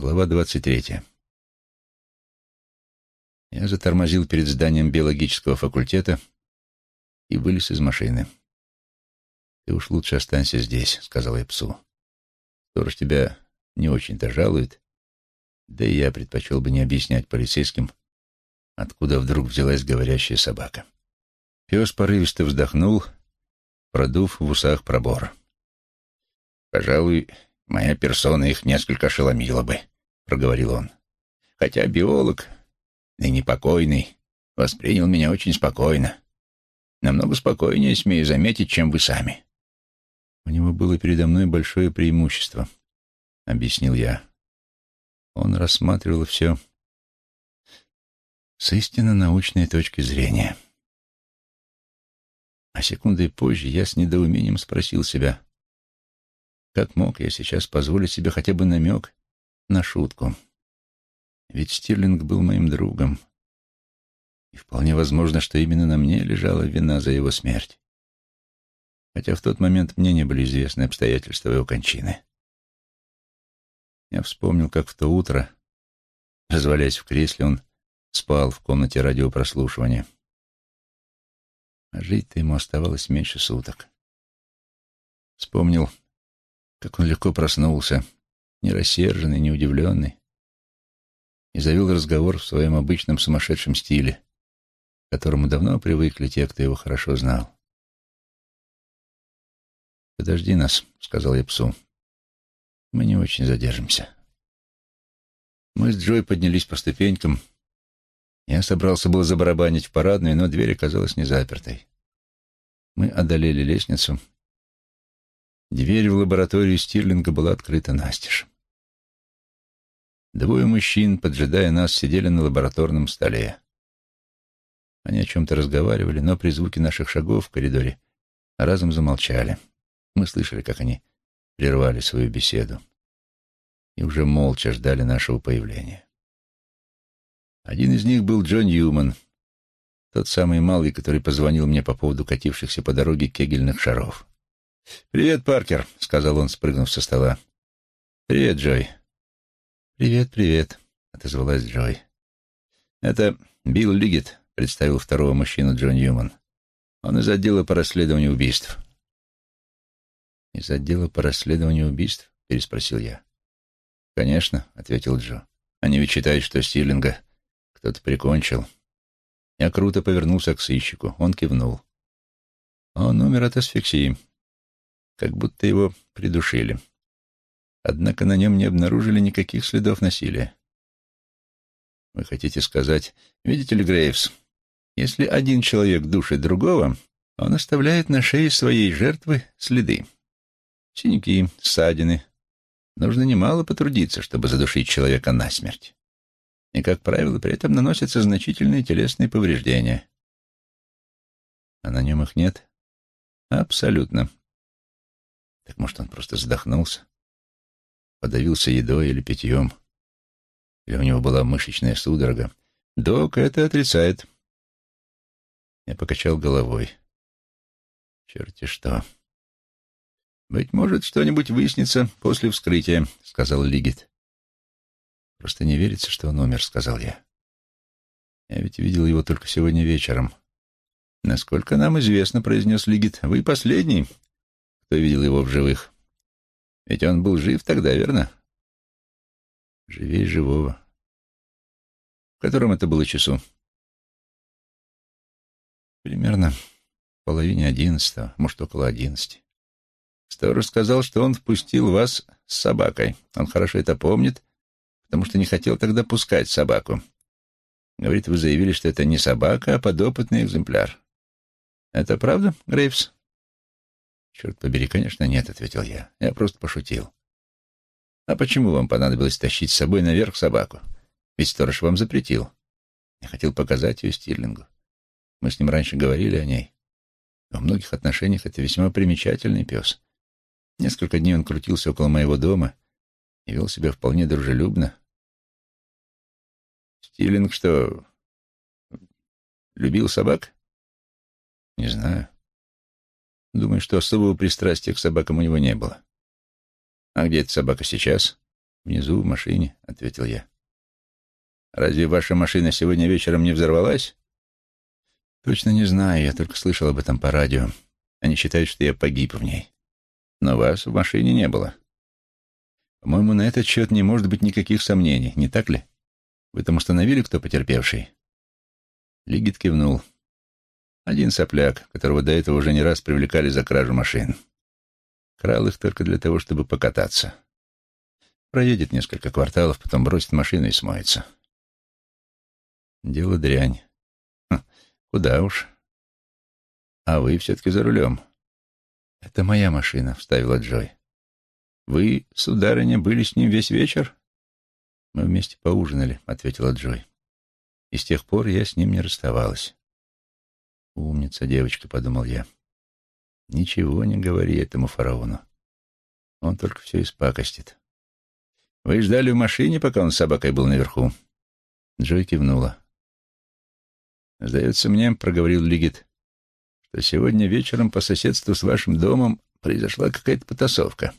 Глава двадцать третья. Я затормозил перед зданием биологического факультета и вылез из машины. «Ты уж лучше останься здесь», — сказал я псу. «Сторож тебя не очень-то жалует, да и я предпочел бы не объяснять полицейским, откуда вдруг взялась говорящая собака». Пес порывисто вздохнул, продув в усах пробор. «Пожалуй, моя персона их несколько ошеломила бы», — проговорил он. «Хотя биолог, ныне покойный, воспринял меня очень спокойно. Намного спокойнее, смею заметить, чем вы сами. У него было передо мной большое преимущество, объяснил я. Он рассматривал все с истинно научной точки зрения. А секундой позже я с недоумением спросил себя, как мог я сейчас позволить себе хотя бы намек на шутку? Ведь Стирлинг был моим другом, и вполне возможно, что именно на мне лежала вина за его смерть. Хотя в тот момент мне не были известны обстоятельства его кончины. Я вспомнил, как в то утро, развалясь в кресле, он спал в комнате радиопрослушивания. А жить-то ему оставалось меньше суток. Вспомнил, как он легко проснулся, не рассерженный, не удивленный, и завел разговор в своем обычном сумасшедшем стиле, к которому давно привыкли те, кто его хорошо знал. «Подожди нас», — сказал я псу. «Мы не очень задержимся». Мы с Джой поднялись по ступенькам. Я собрался было забарабанить в парадную, но дверь оказалась не запертой. Мы одолели лестницу. Дверь в лабораторию Стирлинга была открыта настежь. Двое мужчин, поджидая нас, сидели на лабораторном столе. Они о чем-то разговаривали, но при звуке наших шагов в коридоре разом замолчали. Мы слышали, как они прервали свою беседу и уже молча ждали нашего появления. Один из них был Джон Юман, тот самый малый, который позвонил мне по поводу катившихся по дороге кегельных шаров. «Привет, Паркер», — сказал он, спрыгнув со стола. «Привет, Джой». «Привет, привет», — отозвалась Джой. «Это Билл Лигет», представил второго мужчину Джон Юман. Он из отдела по расследованию убийств. «Из отдела по расследованию убийств?» — переспросил я. «Конечно», — ответил Джо. «Они ведь считают, что Стирлинга кто-то прикончил». Я круто повернулся к сыщику. Он кивнул. Он умер от асфиксии. Как будто его придушили. Однако на нем не обнаружили никаких следов насилия. Вы хотите сказать... Видите ли, Грейвс, если один человек душит другого, он оставляет на шее своей жертвы следы. Синяки, ссадины. Нужно немало потрудиться, чтобы задушить человека насмерть. И, как правило, при этом наносятся значительные телесные повреждения. А на нем их нет? Абсолютно. Так может, он просто задохнулся? Подавился едой или питьем? Или у него была мышечная судорога? Док это отрицает. Я покачал головой. Черти что. «Быть может, что-нибудь выяснится после вскрытия», — сказал Лигит. «Просто не верится, что он умер», — сказал я. «Я ведь видел его только сегодня вечером». «Насколько нам известно», — произнес Лигит, — «вы последний, кто видел его в живых. Ведь он был жив тогда, верно?» «Живее живого». «В котором это было часу?» Примерно в половине одиннадцатого, может, около одиннадцати. Сторож сказал, что он впустил вас с собакой. Он хорошо это помнит, потому что не хотел тогда пускать собаку. Говорит, вы заявили, что это не собака, а подопытный экземпляр. Это правда, Грейвс? Черт побери, конечно, нет, ответил я. Я просто пошутил. А почему вам понадобилось тащить с собой наверх собаку? Ведь сторож вам запретил. Я хотел показать ее Стирлингу. Мы с ним раньше говорили о ней. Во многих отношениях это весьма примечательный пес. Несколько дней он крутился около моего дома и вел себя вполне дружелюбно. Стилинг что, любил собак? Не знаю. Думаю, что особого пристрастия к собакам у него не было. А где эта собака сейчас? «Внизу, в машине», — ответил я. «Разве ваша машина сегодня вечером не взорвалась?» «Точно не знаю, я только слышал об этом по радио. Они считают, что я погиб в ней. Но вас в машине не было. По-моему, на этот счет не может быть никаких сомнений, не так ли? Вы там установили, кто потерпевший?» Лигит кивнул. Один сопляк, которого до этого уже не раз привлекали за кражу машин. Крал их только для того, чтобы покататься. Проедет несколько кварталов, потом бросит машину и смоется. Дело дрянь. Хм, куда уж. А вы все-таки за рулем. Это моя машина, вставила Джой. Вы, сударыня, были с ним весь вечер? Мы вместе поужинали, ответила Джой. И с тех пор я с ним не расставалась. Умница девочка, подумал я. Ничего не говори этому фараону. Он только все испакостит. Вы ждали в машине, пока он с собакой был наверху? Джой кивнула. Сдается мне, проговорил Лигит, что сегодня вечером по соседству с вашим домом произошла какая-то потасовка.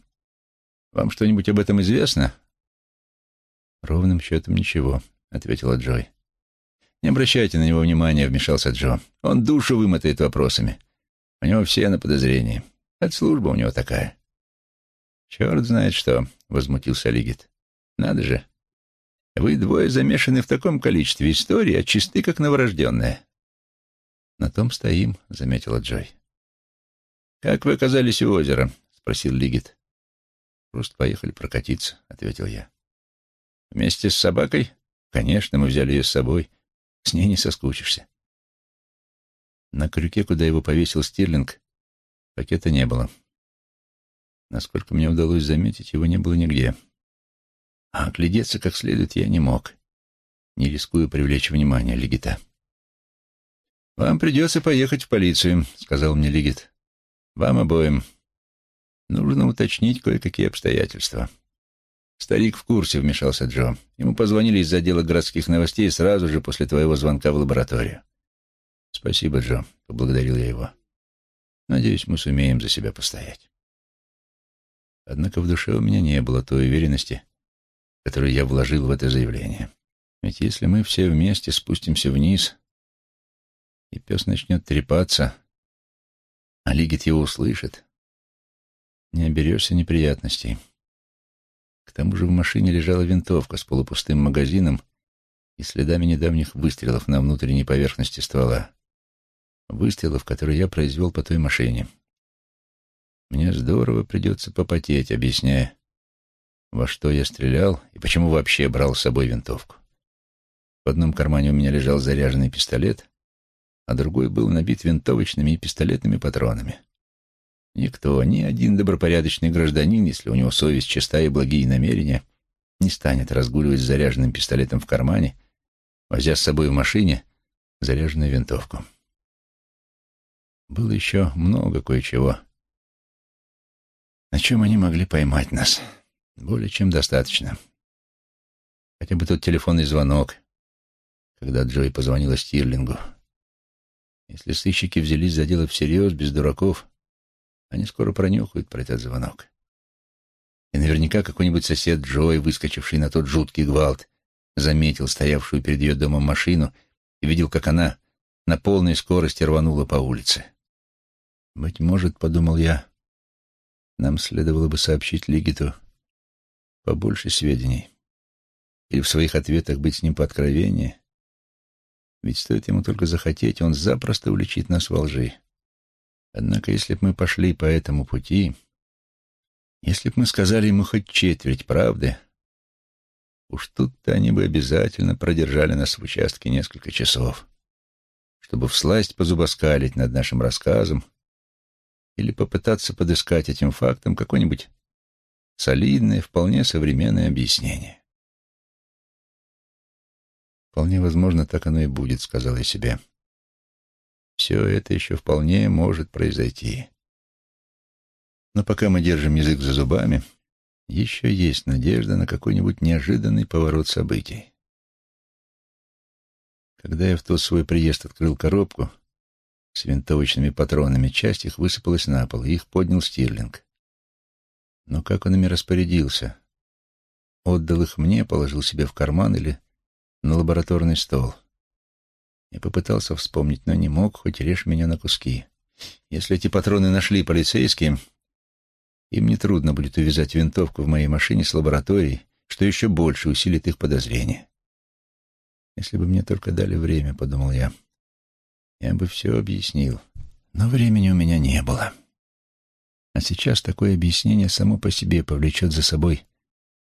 Вам что-нибудь об этом известно? Ровным счетом ничего, ответила Джой. Не обращайте на него внимания, вмешался Джо. Он душу вымотает вопросами. У него все на подозрении. Это служба у него такая. Черт знает что, возмутился Лигит. Надо же. Вы двое замешаны в таком количестве историй, а чисты, как новорожденные. На том стоим, заметила Джой. Как вы оказались у озера? спросил Лигит. Просто поехали прокатиться, ответил я. Вместе с собакой? Конечно, мы взяли ее с собой. С ней не соскучишься. На крюке, куда его повесил Стирлинг, пакета не было. Насколько мне удалось заметить, его не было нигде. А оглядеться как следует я не мог, не рискуя привлечь внимание Лигита. «Вам придется поехать в полицию», — сказал мне Лигит. «Вам обоим. Нужно уточнить кое-какие обстоятельства». «Старик в курсе», — вмешался Джо. «Ему позвонили из отдела городских новостей сразу же после твоего звонка в лабораторию». «Спасибо, Джо», — поблагодарил я его. «Надеюсь, мы сумеем за себя постоять». Однако в душе у меня не было той уверенности, которую я вложил в это заявление. Ведь если мы все вместе спустимся вниз, и пес начнет трепаться, а Лигит его услышит, не оберешься неприятностей. К тому же в машине лежала винтовка с полупустым магазином и следами недавних выстрелов на внутренней поверхности ствола. Выстрелов, которые я произвел по той машине. Мне здорово придется попотеть, объясняя, во что я стрелял и почему вообще брал с собой винтовку. В одном кармане у меня лежал заряженный пистолет, а другой был набит винтовочными и пистолетными патронами. Никто, ни один добропорядочный гражданин, если у него совесть чиста и благие намерения, не станет разгуливать с заряженным пистолетом в кармане, возя с собой в машине заряженную винтовку. Было еще много кое-чего, на чем они могли поймать нас. Более чем достаточно. Хотя бы тот телефонный звонок, когда Джой позвонила Стирлингу. Если сыщики взялись за дело всерьез, без дураков, они скоро пронюхают про этот звонок. И наверняка какой-нибудь сосед Джой, выскочивший на тот жуткий гвалт, заметил стоявшую перед ее домом машину и видел, как она на полной скорости рванула по улице. Быть может, подумал я, нам следовало бы сообщить Лигиту побольше сведений или в своих ответах быть с ним пооткровеннее. Ведь стоит ему только захотеть, он запросто уличит нас во лжи. Однако, если бы мы пошли по этому пути, если бы мы сказали ему хоть четверть правды, уж тут-то они бы обязательно продержали нас в участке несколько часов, чтобы всласть позубоскалить над нашим рассказом или попытаться подыскать этим фактом какое-нибудь солидное, вполне современное объяснение. «Вполне возможно, так оно и будет», — сказал я себе. Все это еще вполне может произойти. Но пока мы держим язык за зубами, еще есть надежда на какой-нибудь неожиданный поворот событий. Когда я в тот свой приезд открыл коробку с винтовочными патронами, часть их высыпалась на пол, и их поднял Стирлинг. Но как он ими распорядился? отдал их мне, положил себе в карман или на лабораторный стол. Я попытался вспомнить, но не мог, хоть режь меня на куски. Если эти патроны нашли полицейские, им нетрудно будет увязать винтовку в моей машине с лабораторией, что еще больше усилит их подозрения. Если бы мне только дали время, — подумал я, — я бы все объяснил. Но времени у меня не было. А сейчас такое объяснение само по себе повлечет за собой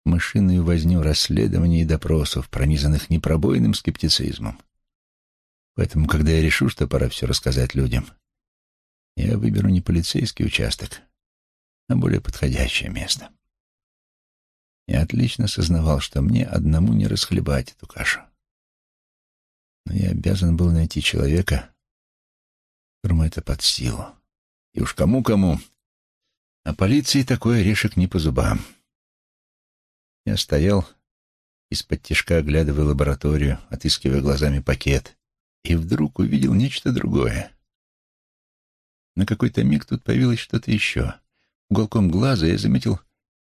мышиную возню расследований и допросов, пронизанных непробойным скептицизмом. Поэтому, когда я решу, что пора все рассказать людям, я выберу не полицейский участок, а более подходящее место. Я отлично сознавал, что мне одному не расхлебать эту кашу. Но я обязан был найти человека, которому это под силу. И уж кому-кому, а полиции такой орешек не по зубам. Я стоял, из-под тишка оглядывая лабораторию, отыскивая глазами пакет, и вдруг увидел нечто другое. На какой-то миг тут появилось что-то еще. Уголком глаза я заметил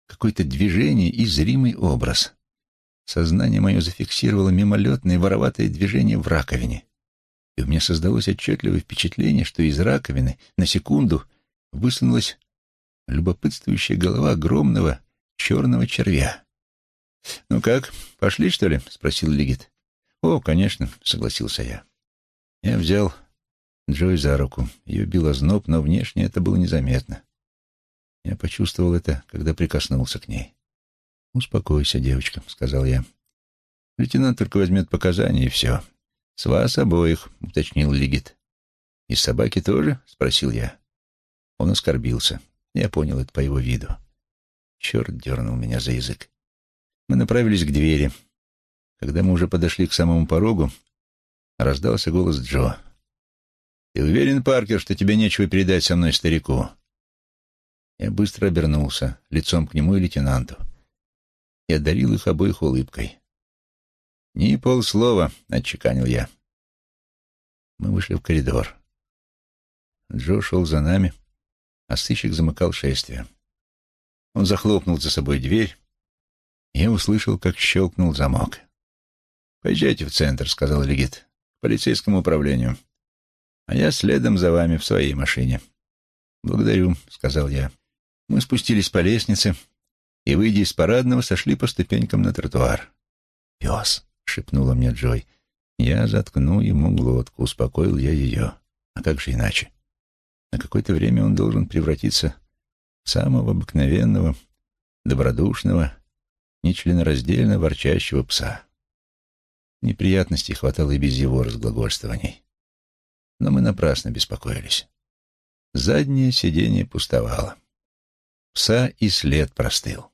какое-то движение и зримый образ. Сознание мое зафиксировало мимолетное вороватое движение в раковине. И у меня создалось отчетливое впечатление, что из раковины на секунду высунулась любопытствующая голова огромного черного червя. «Ну как, пошли, что ли?» — спросил Лигит. «О, конечно», — согласился я. Я взял Джой за руку. Ее било зноб, но внешне это было незаметно. Я почувствовал это, когда прикоснулся к ней. «Успокойся, девочка», — сказал я. «Лейтенант только возьмет показания, и все. С вас обоих», — уточнил Лигит. «И собаки тоже?» — спросил я. Он оскорбился. Я понял это по его виду. Черт дернул меня за язык. Мы направились к двери. Когда мы уже подошли к самому порогу, раздался голос Джо. «Ты уверен, Паркер, что тебе нечего передать со мной старику?» Я быстро обернулся, лицом к нему и лейтенанту. Я одарил их обоих улыбкой. «Ни полслова», — отчеканил я. Мы вышли в коридор. Джо шел за нами, а сыщик замыкал шествие. Он захлопнул за собой дверь, и я услышал, как щелкнул замок. «Поезжайте в центр», — сказал Легит, — «к полицейскому управлению. А я следом за вами в своей машине». «Благодарю», — сказал я. Мы спустились по лестнице и, выйдя из парадного, сошли по ступенькам на тротуар. «Пес», — шепнула мне Джой. «Я заткну ему глотку», — успокоил я ее. «А как же иначе?» На какое-то время он должен превратиться в самого обыкновенного, добродушного, нечленораздельно ворчащего пса. Неприятностей хватало и без его разглагольствований. Но мы напрасно беспокоились. Заднее сиденье пустовало. Пса и след простыл.